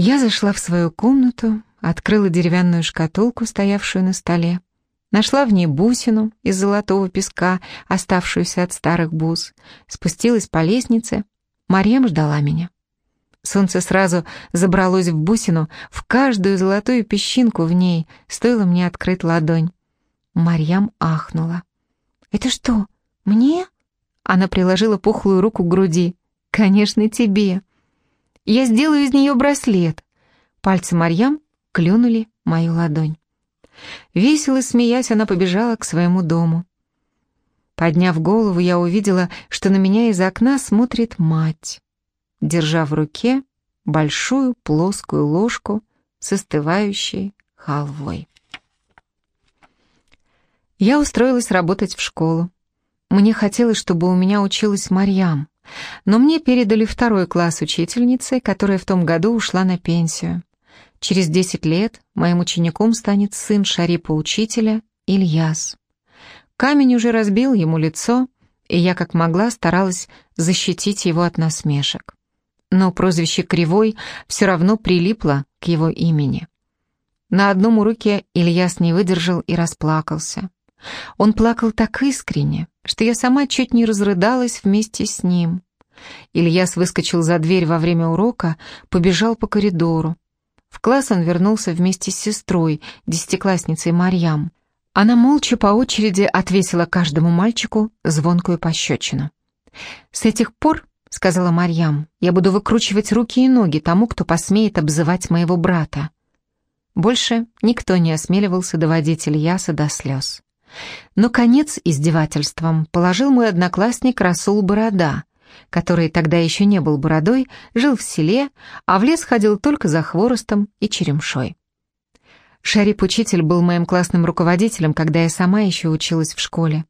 Я зашла в свою комнату, открыла деревянную шкатулку, стоявшую на столе. Нашла в ней бусину из золотого песка, оставшуюся от старых бус. Спустилась по лестнице. Марьям ждала меня. Солнце сразу забралось в бусину, в каждую золотую песчинку в ней, стоило мне открыть ладонь. Марьям ахнула. «Это что, мне?» Она приложила пухлую руку к груди. «Конечно, тебе. Я сделаю из нее браслет». Пальцы Марьям клюнули мою ладонь. Весело смеясь, она побежала к своему дому. Подняв голову, я увидела, что на меня из окна смотрит мать, держа в руке большую плоскую ложку с остывающей халвой. Я устроилась работать в школу. Мне хотелось, чтобы у меня училась Марьям, но мне передали второй класс учительницы, которая в том году ушла на пенсию. Через 10 лет моим учеником станет сын Шарипа-учителя Ильяс. Камень уже разбил ему лицо, и я как могла старалась защитить его от насмешек. Но прозвище «Кривой» все равно прилипло к его имени. На одном уроке Ильяс не выдержал и расплакался. Он плакал так искренне, что я сама чуть не разрыдалась вместе с ним. Ильяс выскочил за дверь во время урока, побежал по коридору. В класс он вернулся вместе с сестрой, десятиклассницей Марьям. Она молча по очереди отвесила каждому мальчику звонкую пощечину. «С этих пор, — сказала Марьям, — я буду выкручивать руки и ноги тому, кто посмеет обзывать моего брата». Больше никто не осмеливался доводить Ильяса до слез. Но конец издевательствам положил мой одноклассник Расул Борода, который тогда еще не был бородой, жил в селе, а в лес ходил только за хворостом и черемшой. Шарип-учитель был моим классным руководителем, когда я сама еще училась в школе.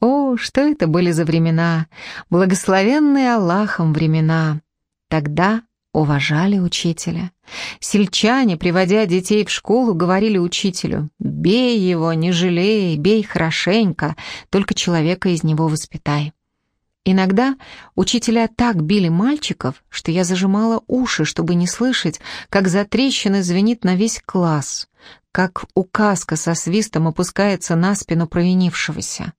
О, что это были за времена, благословенные Аллахом времена. Тогда уважали учителя. Сельчане, приводя детей в школу, говорили учителю, «Бей его, не жалей, бей хорошенько, только человека из него воспитай». Иногда учителя так били мальчиков, что я зажимала уши, чтобы не слышать, как за трещины звенит на весь класс, как указка со свистом опускается на спину провинившегося.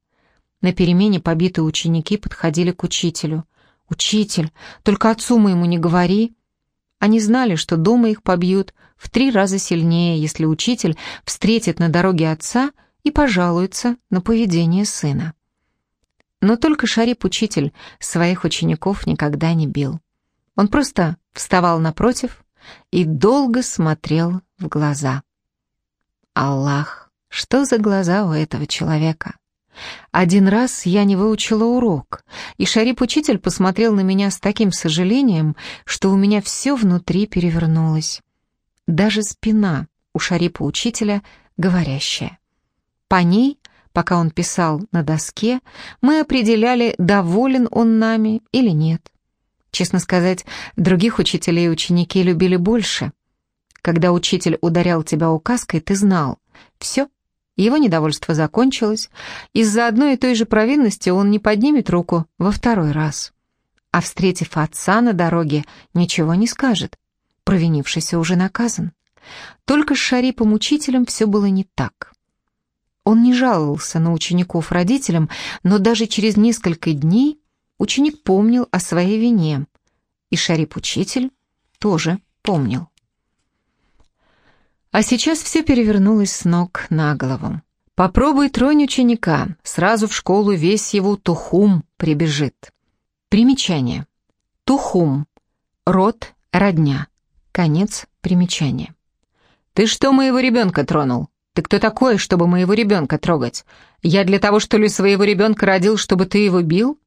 На перемене побитые ученики подходили к учителю. «Учитель, только отцу моему не говори!» Они знали, что дома их побьют в три раза сильнее, если учитель встретит на дороге отца и пожалуется на поведение сына. Но только Шарип-учитель своих учеников никогда не бил. Он просто вставал напротив и долго смотрел в глаза. Аллах, что за глаза у этого человека? Один раз я не выучила урок, и Шарип-учитель посмотрел на меня с таким сожалением, что у меня все внутри перевернулось. Даже спина у Шарипа-учителя говорящая. По ней Пока он писал на доске, мы определяли, доволен он нами или нет. Честно сказать, других учителей ученики любили больше. Когда учитель ударял тебя указкой, ты знал. Все, его недовольство закончилось. Из-за одной и той же провинности он не поднимет руку во второй раз. А встретив отца на дороге, ничего не скажет. Провинившийся уже наказан. Только с Шарипом-учителем все было не так. Он не жаловался на учеников родителям, но даже через несколько дней ученик помнил о своей вине, и Шарип-учитель тоже помнил. А сейчас все перевернулось с ног на голову. Попробуй тронь ученика, сразу в школу весь его тухум прибежит. Примечание. Тухум. Род, родня. Конец примечания. «Ты что моего ребенка тронул?» Ты кто такой, чтобы моего ребенка трогать? Я для того, что ли, своего ребенка родил, чтобы ты его бил?»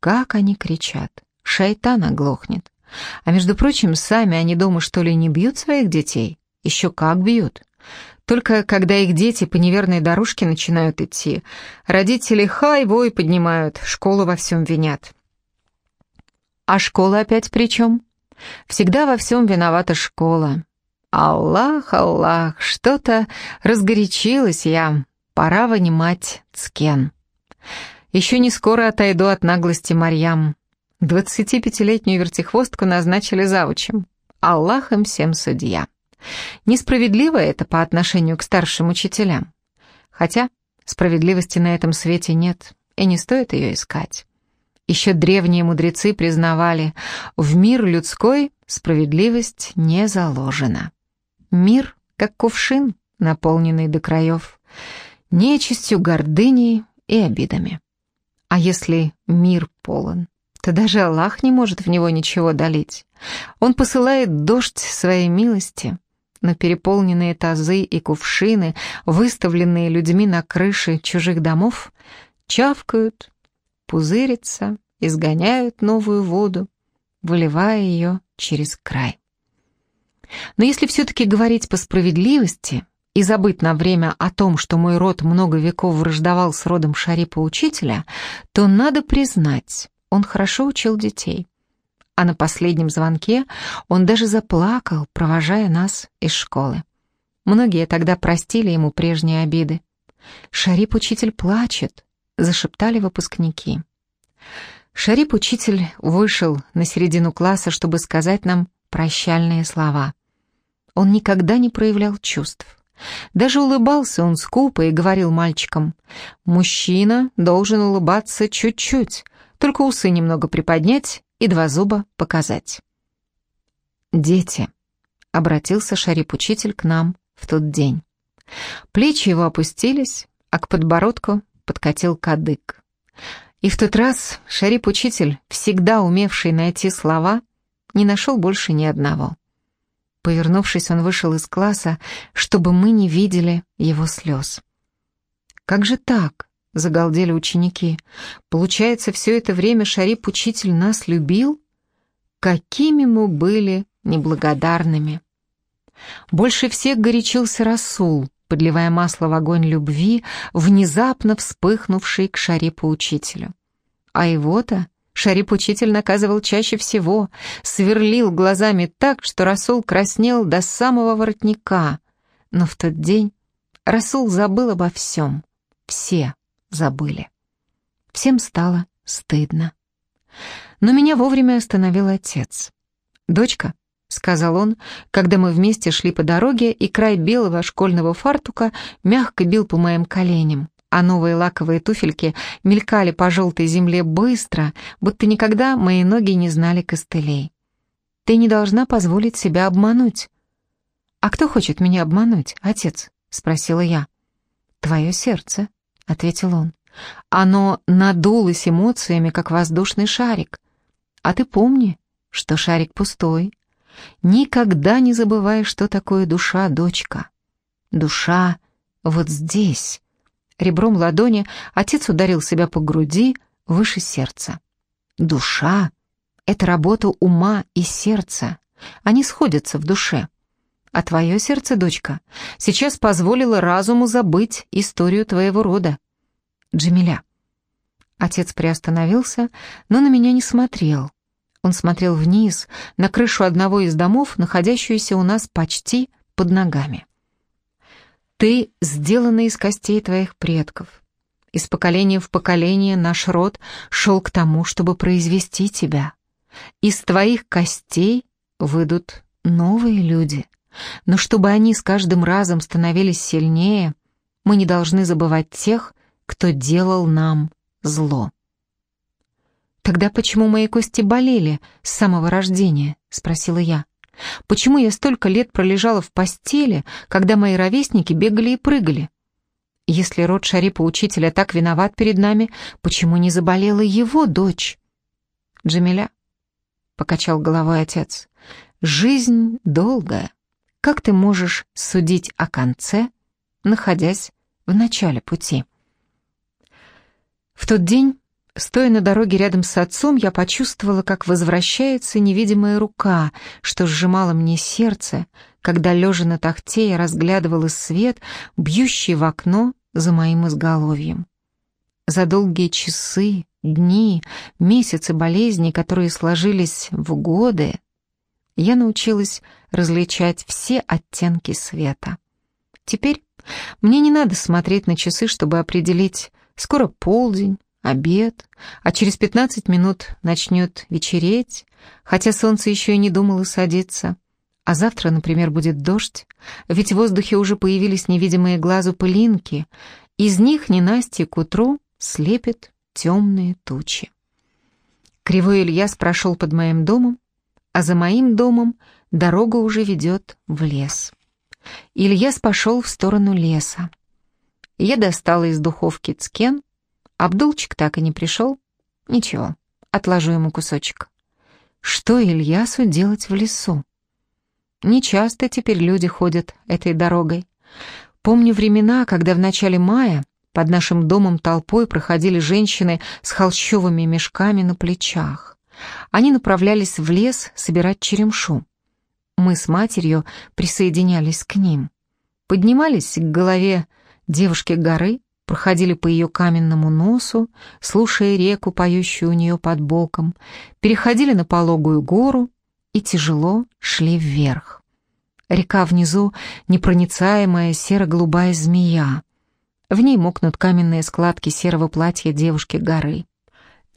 Как они кричат. Шайтан оглохнет. А между прочим, сами они дома, что ли, не бьют своих детей? Еще как бьют. Только когда их дети по неверной дорожке начинают идти, родители хай-вой поднимают, школу во всем винят. А школа опять при чем? Всегда во всем виновата школа. Аллах, Аллах, что-то разгорячилась я. Пора вынимать цкен. Еще не скоро отойду от наглости Марьям. Двадцатипятилетнюю вертихвостку назначили завучем. Аллахом всем судья. Несправедливо это по отношению к старшим учителям. Хотя справедливости на этом свете нет, и не стоит ее искать. Еще древние мудрецы признавали, в мир людской справедливость не заложена. Мир, как кувшин, наполненный до краев, нечистью, гордыней и обидами. А если мир полон, то даже Аллах не может в него ничего долить. Он посылает дождь своей милости, но переполненные тазы и кувшины, выставленные людьми на крыше чужих домов, чавкают, пузырятся, изгоняют новую воду, выливая ее через край. Но если все-таки говорить по справедливости и забыть на время о том, что мой род много веков враждовал с родом Шарипа-учителя, то надо признать, он хорошо учил детей. А на последнем звонке он даже заплакал, провожая нас из школы. Многие тогда простили ему прежние обиды. «Шарип-учитель плачет», — зашептали выпускники. Шарип-учитель вышел на середину класса, чтобы сказать нам прощальные слова. Он никогда не проявлял чувств. Даже улыбался он скупо и говорил мальчикам, «Мужчина должен улыбаться чуть-чуть, только усы немного приподнять и два зуба показать». «Дети», — обратился Шарип-учитель к нам в тот день. Плечи его опустились, а к подбородку подкатил кадык. И в тот раз Шарип-учитель, всегда умевший найти слова, не нашел больше ни одного. Повернувшись, он вышел из класса, чтобы мы не видели его слез. «Как же так?» — загалдели ученики. «Получается, все это время Шарип-учитель нас любил? Какими мы были неблагодарными!» Больше всех горячился Расул, подливая масло в огонь любви, внезапно вспыхнувший к Шарипу-учителю. А его-то Шарип-учитель наказывал чаще всего, сверлил глазами так, что Расул краснел до самого воротника. Но в тот день Расул забыл обо всем. Все забыли. Всем стало стыдно. Но меня вовремя остановил отец. «Дочка, — сказал он, когда мы вместе шли по дороге, и край белого школьного фартука мягко бил по моим коленям, а новые лаковые туфельки мелькали по желтой земле быстро, будто никогда мои ноги не знали костылей. «Ты не должна позволить себя обмануть». «А кто хочет меня обмануть, отец?» — спросила я. «Твое сердце», — ответил он. «Оно надулось эмоциями, как воздушный шарик. А ты помни, что шарик пустой, Никогда не забывай, что такое душа, дочка. Душа вот здесь. Ребром ладони отец ударил себя по груди выше сердца. Душа — это работа ума и сердца. Они сходятся в душе. А твое сердце, дочка, сейчас позволило разуму забыть историю твоего рода. Джамиля. Отец приостановился, но на меня не смотрел. Он смотрел вниз, на крышу одного из домов, находящуюся у нас почти под ногами. «Ты сделана из костей твоих предков. Из поколения в поколение наш род шел к тому, чтобы произвести тебя. Из твоих костей выйдут новые люди. Но чтобы они с каждым разом становились сильнее, мы не должны забывать тех, кто делал нам зло». «Тогда почему мои кости болели с самого рождения?» — спросила я. «Почему я столько лет пролежала в постели, когда мои ровесники бегали и прыгали? Если род Шарипа учителя так виноват перед нами, почему не заболела его дочь?» «Джамиля», — покачал головой отец, — «жизнь долгая. Как ты можешь судить о конце, находясь в начале пути?» В тот день Стоя на дороге рядом с отцом, я почувствовала, как возвращается невидимая рука, что сжимала мне сердце, когда, лежа на тахте, я разглядывала свет, бьющий в окно за моим изголовьем. За долгие часы, дни, месяцы болезней, которые сложились в годы, я научилась различать все оттенки света. Теперь мне не надо смотреть на часы, чтобы определить, скоро полдень, обед, а через пятнадцать минут начнет вечереть, хотя солнце еще и не думало садиться. А завтра, например, будет дождь, ведь в воздухе уже появились невидимые глазу пылинки, из них ненастье к утру слепит темные тучи. Кривой Ильяс прошел под моим домом, а за моим домом дорога уже ведет в лес. Ильяс пошел в сторону леса. Я достала из духовки цкен, Абдулчик так и не пришел. Ничего, отложу ему кусочек. Что Ильясу делать в лесу? Нечасто теперь люди ходят этой дорогой. Помню времена, когда в начале мая под нашим домом толпой проходили женщины с холщовыми мешками на плечах. Они направлялись в лес собирать черемшу. Мы с матерью присоединялись к ним. Поднимались к голове девушки горы, проходили по ее каменному носу, слушая реку, поющую у нее под боком, переходили на пологую гору и тяжело шли вверх. Река внизу — непроницаемая серо-голубая змея. В ней мокнут каменные складки серого платья девушки горы.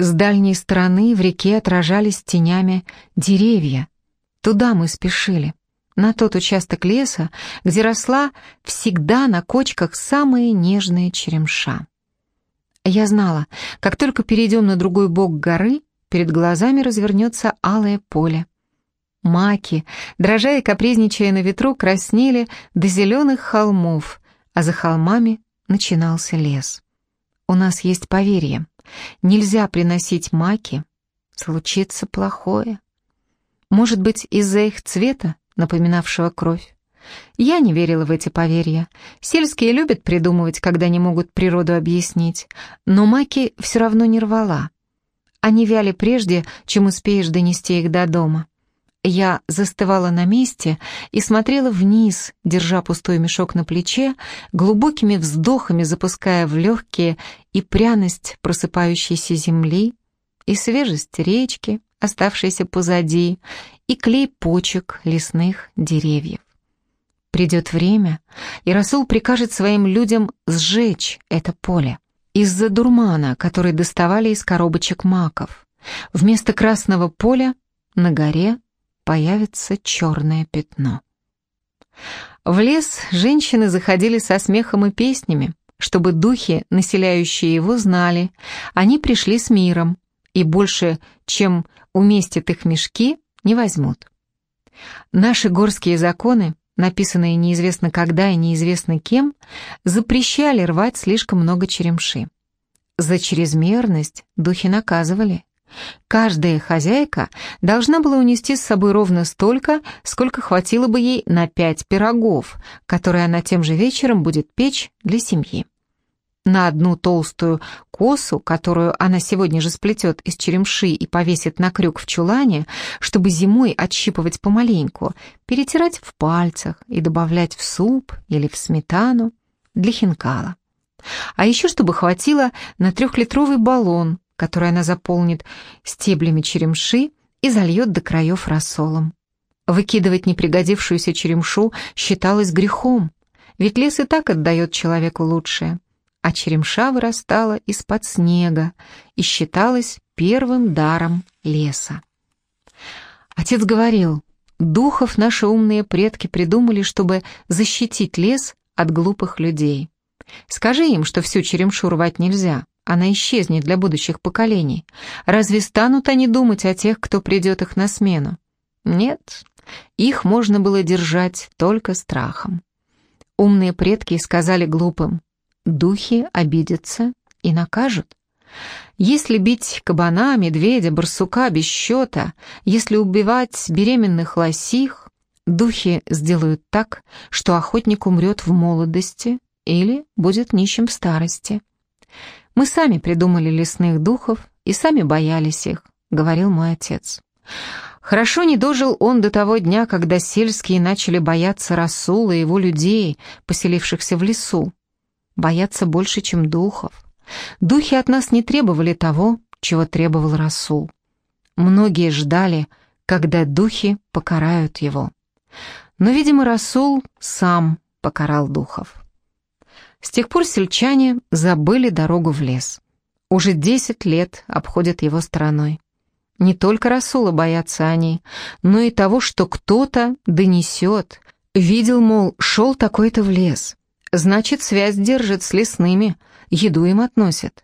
С дальней стороны в реке отражались тенями деревья. Туда мы спешили, на тот участок леса, где росла всегда на кочках самая нежная черемша. Я знала, как только перейдем на другой бок горы, перед глазами развернется алое поле. Маки, дрожа и капризничая на ветру, краснели до зеленых холмов, а за холмами начинался лес. У нас есть поверье. Нельзя приносить маки, случится плохое. Может быть, из-за их цвета, напоминавшего кровь. Я не верила в эти поверья. Сельские любят придумывать, когда не могут природу объяснить, но маки все равно не рвала. Они вяли прежде, чем успеешь донести их до дома. Я застывала на месте и смотрела вниз, держа пустой мешок на плече, глубокими вздохами запуская в легкие и пряность просыпающейся земли, и свежесть речки, оставшейся позади, и клей почек лесных деревьев. Придет время, и Расул прикажет своим людям сжечь это поле из-за дурмана, который доставали из коробочек маков. Вместо красного поля на горе появится черное пятно. В лес женщины заходили со смехом и песнями, чтобы духи, населяющие его, знали, они пришли с миром, и больше, чем уместят их мешки, не возьмут. Наши горские законы, написанные неизвестно когда и неизвестно кем, запрещали рвать слишком много черемши. За чрезмерность духи наказывали. Каждая хозяйка должна была унести с собой ровно столько, сколько хватило бы ей на пять пирогов, которые она тем же вечером будет печь для семьи. На одну толстую косу, которую она сегодня же сплетет из черемши и повесит на крюк в чулане, чтобы зимой отщипывать помаленьку, перетирать в пальцах и добавлять в суп или в сметану для хинкала. А еще чтобы хватило на трехлитровый баллон, который она заполнит стеблями черемши и зальет до краев рассолом. Выкидывать непригодившуюся черемшу считалось грехом, ведь лес и так отдает человеку лучшее а черемша вырастала из-под снега и считалась первым даром леса. Отец говорил, духов наши умные предки придумали, чтобы защитить лес от глупых людей. Скажи им, что всю черемшу рвать нельзя, она исчезнет для будущих поколений. Разве станут они думать о тех, кто придет их на смену? Нет, их можно было держать только страхом. Умные предки сказали глупым, духи обидятся и накажут. Если бить кабана, медведя, барсука без счета, если убивать беременных лосих, духи сделают так, что охотник умрет в молодости или будет нищим в старости. Мы сами придумали лесных духов и сами боялись их, говорил мой отец. Хорошо не дожил он до того дня, когда сельские начали бояться Расула и его людей, поселившихся в лесу боятся больше, чем духов. Духи от нас не требовали того, чего требовал Расул. Многие ждали, когда духи покарают его. Но, видимо, Расул сам покарал духов. С тех пор сельчане забыли дорогу в лес. Уже десять лет обходят его стороной. Не только Расула боятся они, но и того, что кто-то донесет. Видел, мол, шел такой-то в лес. Значит, связь держит с лесными, еду им относят.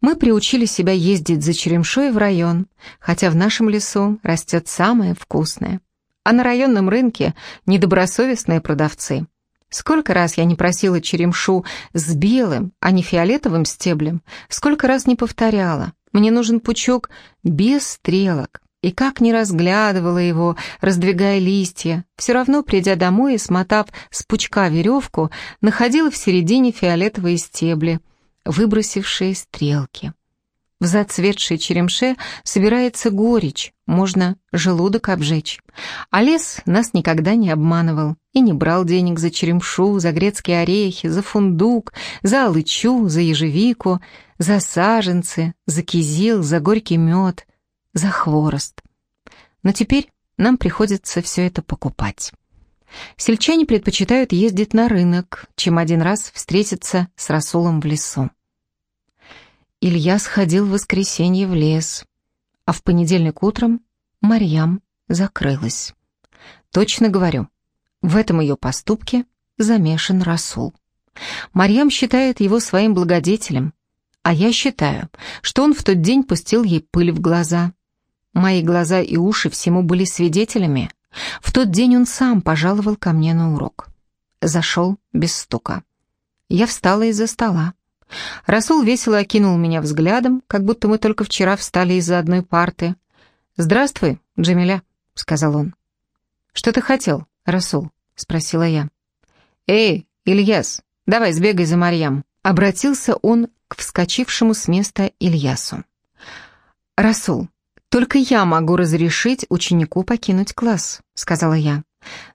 Мы приучили себя ездить за черемшой в район, хотя в нашем лесу растет самое вкусное. А на районном рынке недобросовестные продавцы. Сколько раз я не просила черемшу с белым, а не фиолетовым стеблем, сколько раз не повторяла. Мне нужен пучок без стрелок. И как не разглядывала его, раздвигая листья, все равно, придя домой и смотав с пучка веревку, находила в середине фиолетовые стебли, выбросившие стрелки. В зацветшей черемше собирается горечь, можно желудок обжечь. А лес нас никогда не обманывал и не брал денег за черемшу, за грецкие орехи, за фундук, за алычу, за ежевику, за саженцы, за кизил, за горький мед, за хворост. Но теперь нам приходится все это покупать. Сельчане предпочитают ездить на рынок, чем один раз встретиться с Расулом в лесу. Илья сходил в воскресенье в лес, а в понедельник утром Марьям закрылась. Точно говорю, в этом ее поступке замешан Расул. Марьям считает его своим благодетелем, а я считаю, что он в тот день пустил ей пыль в глаза. Мои глаза и уши всему были свидетелями. В тот день он сам пожаловал ко мне на урок. Зашел без стука. Я встала из-за стола. Расул весело окинул меня взглядом, как будто мы только вчера встали из-за одной парты. «Здравствуй, Джамиля», — сказал он. «Что ты хотел, Расул?» — спросила я. «Эй, Ильяс, давай сбегай за Марьям», — обратился он к вскочившему с места Ильясу. «Расул, только я могу разрешить ученику покинуть класс», — сказала я.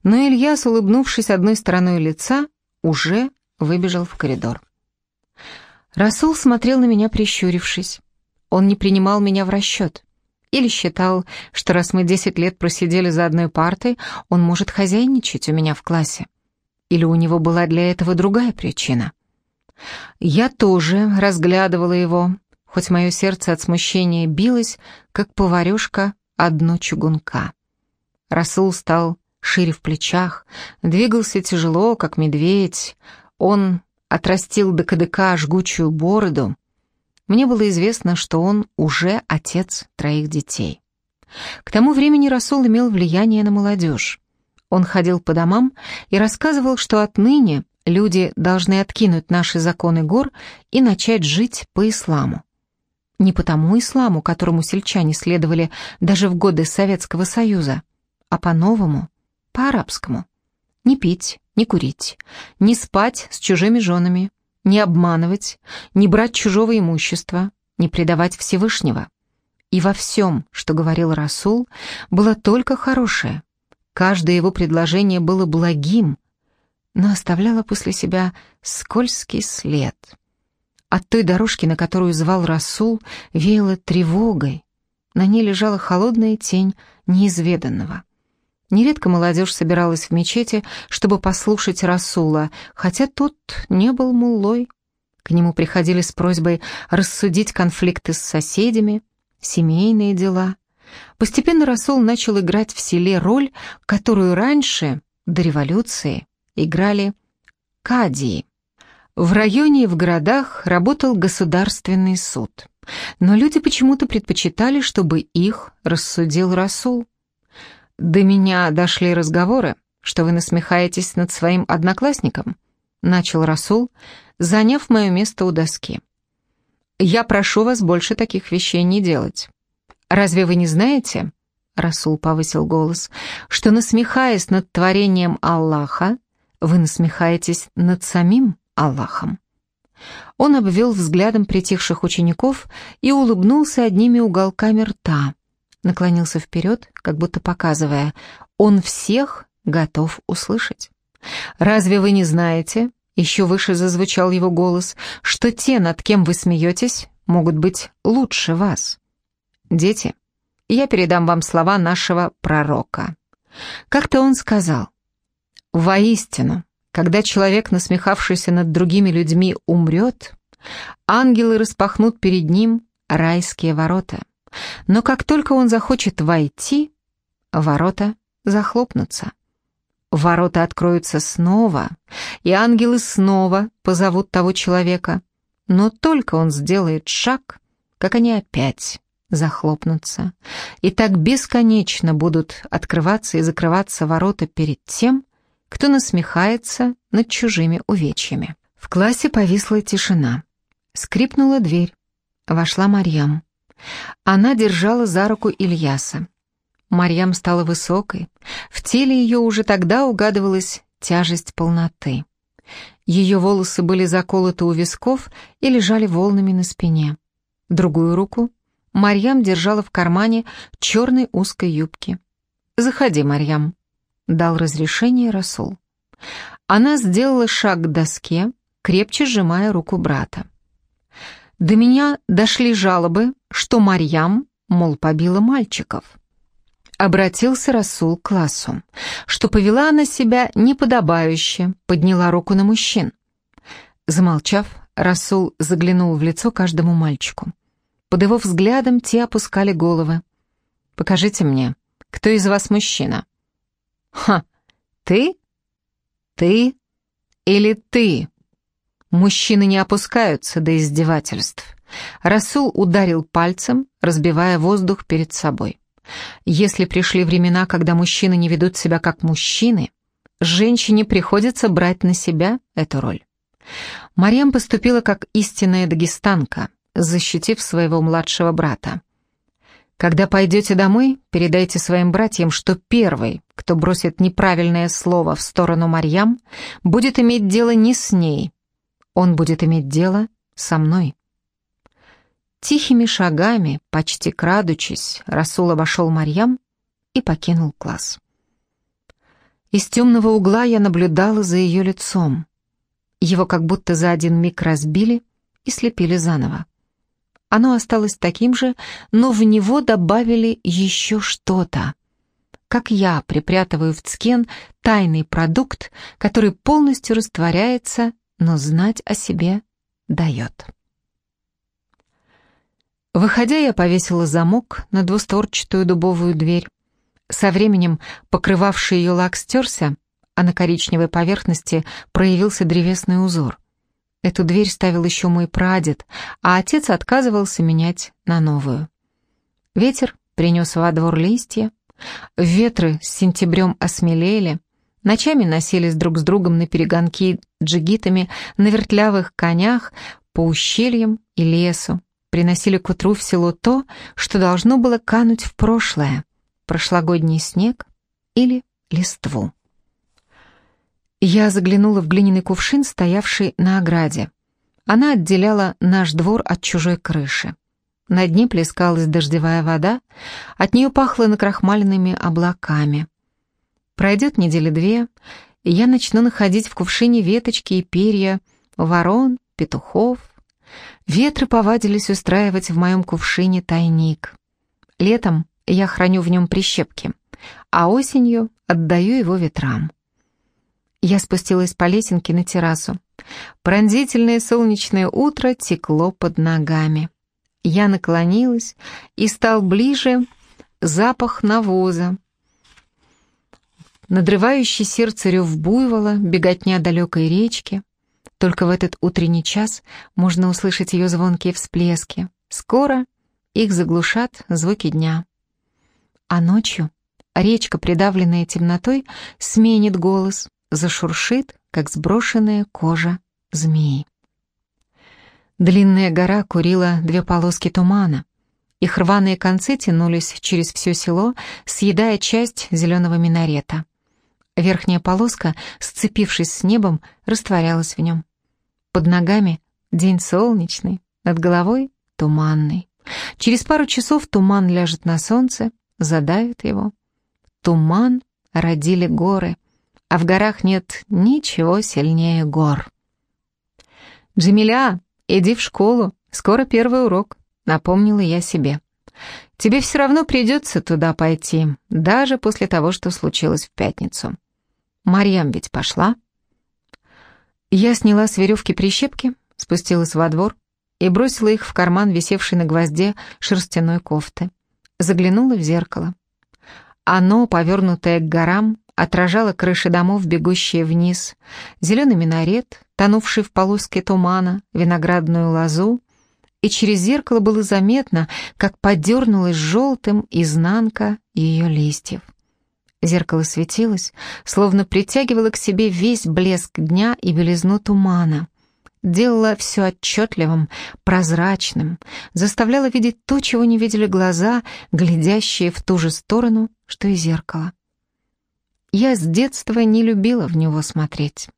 Но Ильяс, улыбнувшись одной стороной лица, уже выбежал в коридор. Расул смотрел на меня, прищурившись. Он не принимал меня в расчет. Или считал, что раз мы десять лет просидели за одной партой, он может хозяйничать у меня в классе. Или у него была для этого другая причина. Я тоже разглядывала его, хоть мое сердце от смущения билось, как поварешка одно чугунка. Расул стал шире в плечах, двигался тяжело, как медведь. Он отрастил до кадыка жгучую бороду, мне было известно, что он уже отец троих детей. К тому времени Расул имел влияние на молодежь. Он ходил по домам и рассказывал, что отныне люди должны откинуть наши законы гор и начать жить по исламу. Не по тому исламу, которому сельчане следовали даже в годы Советского Союза, а по-новому, по-арабскому. Не пить, не курить, не спать с чужими женами, не обманывать, не брать чужого имущества, не предавать Всевышнего. И во всем, что говорил Расул, было только хорошее. Каждое его предложение было благим, но оставляло после себя скользкий след. От той дорожки, на которую звал Расул, веяло тревогой. На ней лежала холодная тень неизведанного. Нередко молодежь собиралась в мечети, чтобы послушать Расула, хотя тот не был муллой. К нему приходили с просьбой рассудить конфликты с соседями, семейные дела. Постепенно Расул начал играть в селе роль, которую раньше, до революции, играли кадии. В районе и в городах работал государственный суд, но люди почему-то предпочитали, чтобы их рассудил Расул. «До меня дошли разговоры, что вы насмехаетесь над своим одноклассником», начал Расул, заняв мое место у доски. «Я прошу вас больше таких вещей не делать. Разве вы не знаете?» Расул повысил голос, что, насмехаясь над творением Аллаха, вы насмехаетесь над самим Аллахом. Он обвел взглядом притихших учеников и улыбнулся одними уголками рта, наклонился вперед, как будто показывая, он всех готов услышать. «Разве вы не знаете?» Еще выше зазвучал его голос, что те, над кем вы смеетесь, могут быть лучше вас. Дети, я передам вам слова нашего пророка. Как-то он сказал, «Воистину, когда человек, насмехавшийся над другими людьми, умрет, ангелы распахнут перед ним райские ворота. Но как только он захочет войти, ворота захлопнутся. Ворота откроются снова, и ангелы снова позовут того человека. Но только он сделает шаг, как они опять захлопнутся. И так бесконечно будут открываться и закрываться ворота перед тем, кто насмехается над чужими увечьями. В классе повисла тишина. Скрипнула дверь. Вошла Марьям. Она держала за руку Ильяса. Марьям стала высокой. В теле ее уже тогда угадывалась тяжесть полноты. Ее волосы были заколоты у висков и лежали волнами на спине. Другую руку Марьям держала в кармане черной узкой юбки. «Заходи, Марьям», — дал разрешение Расул. Она сделала шаг к доске, крепче сжимая руку брата. До меня дошли жалобы, что Марьям, мол, побила мальчиков. Обратился Расул к классу, что повела она себя неподобающе, подняла руку на мужчин. Замолчав, Расул заглянул в лицо каждому мальчику. Под его взглядом те опускали головы. «Покажите мне, кто из вас мужчина?» «Ха, ты? Ты? Или ты?» Мужчины не опускаются до издевательств. Расул ударил пальцем, разбивая воздух перед собой. Если пришли времена, когда мужчины не ведут себя как мужчины, женщине приходится брать на себя эту роль. Марьям поступила как истинная дагестанка, защитив своего младшего брата. Когда пойдете домой, передайте своим братьям, что первый, кто бросит неправильное слово в сторону Марьям, будет иметь дело не с ней, он будет иметь дело со мной. Тихими шагами, почти крадучись, Расул обошел Марьям и покинул класс. Из темного угла я наблюдала за ее лицом. Его как будто за один миг разбили и слепили заново. Оно осталось таким же, но в него добавили еще что-то. Как я припрятываю в цкен тайный продукт, который полностью растворяется но знать о себе дает. Выходя, я повесила замок на двустворчатую дубовую дверь. Со временем покрывавший ее лак стерся, а на коричневой поверхности проявился древесный узор. Эту дверь ставил еще мой прадед, а отец отказывался менять на новую. Ветер принес во двор листья, ветры с сентябрем осмелели, Ночами носились друг с другом на перегонки джигитами на вертлявых конях по ущельям и лесу, приносили к утру в село то, что должно было кануть в прошлое, прошлогодний снег или листву. Я заглянула в глиняный кувшин, стоявший на ограде. Она отделяла наш двор от чужой крыши. На дне плескалась дождевая вода, от нее пахло накрахмаленными облаками. Пройдет недели две, и я начну находить в кувшине веточки и перья, ворон, петухов. Ветры повадились устраивать в моем кувшине тайник. Летом я храню в нем прищепки, а осенью отдаю его ветрам. Я спустилась по лесенке на террасу. Пронзительное солнечное утро текло под ногами. Я наклонилась и стал ближе запах навоза, надрывающий сердце рев буйвола, беготня далекой речки. Только в этот утренний час можно услышать ее звонкие всплески. Скоро их заглушат звуки дня. А ночью речка, придавленная темнотой, сменит голос, зашуршит, как сброшенная кожа змеи. Длинная гора курила две полоски тумана. Их рваные концы тянулись через все село, съедая часть зеленого минарета. Верхняя полоска, сцепившись с небом, растворялась в нем. Под ногами день солнечный, над головой туманный. Через пару часов туман ляжет на солнце, задавит его. Туман родили горы, а в горах нет ничего сильнее гор. «Джамиля, иди в школу, скоро первый урок», — напомнила я себе. «Тебе все равно придется туда пойти, даже после того, что случилось в пятницу». Марьям ведь пошла. Я сняла с веревки прищепки, спустилась во двор. и бросила их в карман, висевший на гвозде шерстяной кофты. Заглянула в зеркало. Оно, повернутое к горам, отражало крыши домов, бегущие вниз, зеленый минарет, тонувший в полоске тумана, виноградную лозу, и через зеркало было заметно, как подернулась желтым изнанка ее листьев. Зеркало светилось, словно притягивало к себе весь блеск дня и белизну тумана. Делало все отчетливым, прозрачным, заставляло видеть то, чего не видели глаза, глядящие в ту же сторону, что и зеркало. Я с детства не любила в него смотреть.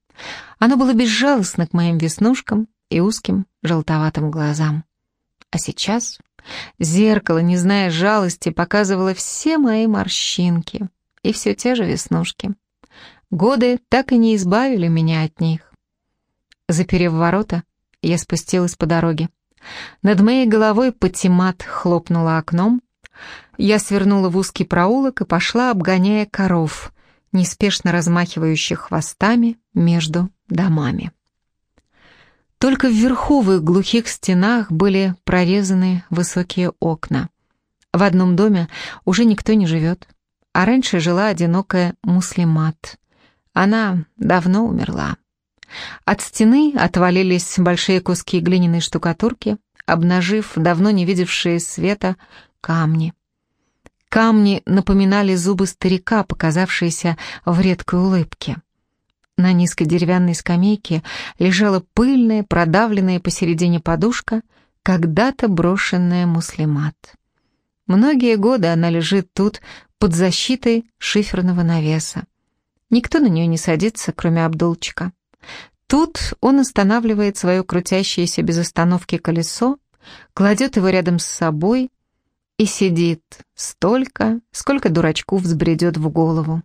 Оно было безжалостно к моим веснушкам и узким желтоватым глазам. А сейчас зеркало, не зная жалости, показывало все мои морщинки и все те же веснушки. Годы так и не избавили меня от них. Заперев ворота, я спустилась по дороге. Над моей головой Патимат хлопнула окном. Я свернула в узкий проулок и пошла, обгоняя коров, неспешно размахивающих хвостами между домами. Только в верховых глухих стенах были прорезаны высокие окна. В одном доме уже никто не живет а раньше жила одинокая муслимат. Она давно умерла. От стены отвалились большие куски глиняной штукатурки, обнажив давно не видевшие света камни. Камни напоминали зубы старика, показавшиеся в редкой улыбке. На низкой деревянной скамейке лежала пыльная, продавленная посередине подушка, когда-то брошенная муслимат. Многие годы она лежит тут под защитой шиферного навеса. Никто на нее не садится, кроме Абдулчика. Тут он останавливает свое крутящееся без остановки колесо, кладет его рядом с собой и сидит столько, сколько дурачку взбредет в голову.